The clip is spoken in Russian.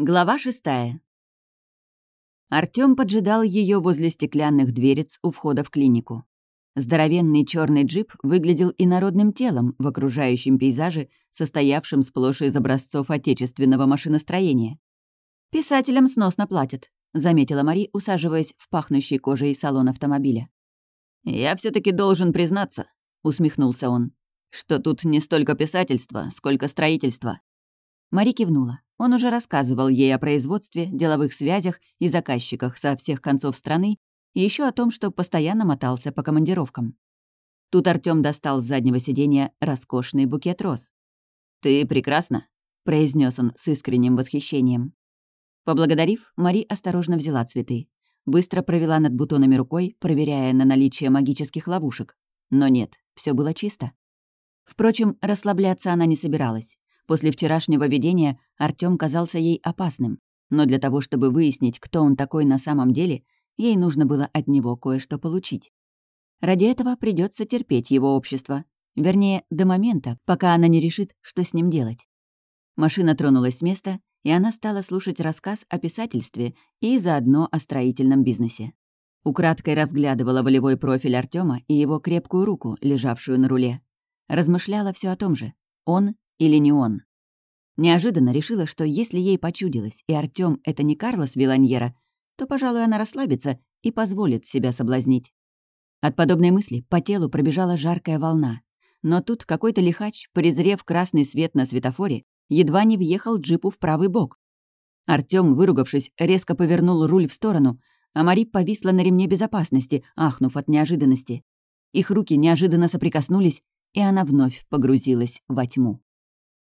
Глава шестая. Артём поджидал ее возле стеклянных дверец у входа в клинику. Здоровенный черный джип выглядел инородным телом в окружающем пейзаже, состоявшем сплошь из образцов отечественного машиностроения. «Писателям сносно платят», — заметила Мари, усаживаясь в пахнущий кожей салон автомобиля. «Я все таки должен признаться», — усмехнулся он, «что тут не столько писательство, сколько строительство». Мари кивнула. Он уже рассказывал ей о производстве, деловых связях и заказчиках со всех концов страны и еще о том, что постоянно мотался по командировкам. Тут Артём достал с заднего сиденья роскошный букет роз. «Ты прекрасна», — произнес он с искренним восхищением. Поблагодарив, Мари осторожно взяла цветы. Быстро провела над бутонами рукой, проверяя на наличие магических ловушек. Но нет, все было чисто. Впрочем, расслабляться она не собиралась. После вчерашнего видения Артём казался ей опасным, но для того, чтобы выяснить, кто он такой на самом деле, ей нужно было от него кое-что получить. Ради этого придется терпеть его общество. Вернее, до момента, пока она не решит, что с ним делать. Машина тронулась с места, и она стала слушать рассказ о писательстве и заодно о строительном бизнесе. Украдкой разглядывала волевой профиль Артема и его крепкую руку, лежавшую на руле. Размышляла все о том же. Он или не он. Неожиданно решила, что если ей почудилось, и Артём — это не Карлос Виланьера, то, пожалуй, она расслабится и позволит себя соблазнить. От подобной мысли по телу пробежала жаркая волна. Но тут какой-то лихач, презрев красный свет на светофоре, едва не въехал джипу в правый бок. Артём, выругавшись, резко повернул руль в сторону, а Мари повисла на ремне безопасности, ахнув от неожиданности. Их руки неожиданно соприкоснулись, и она вновь погрузилась во тьму.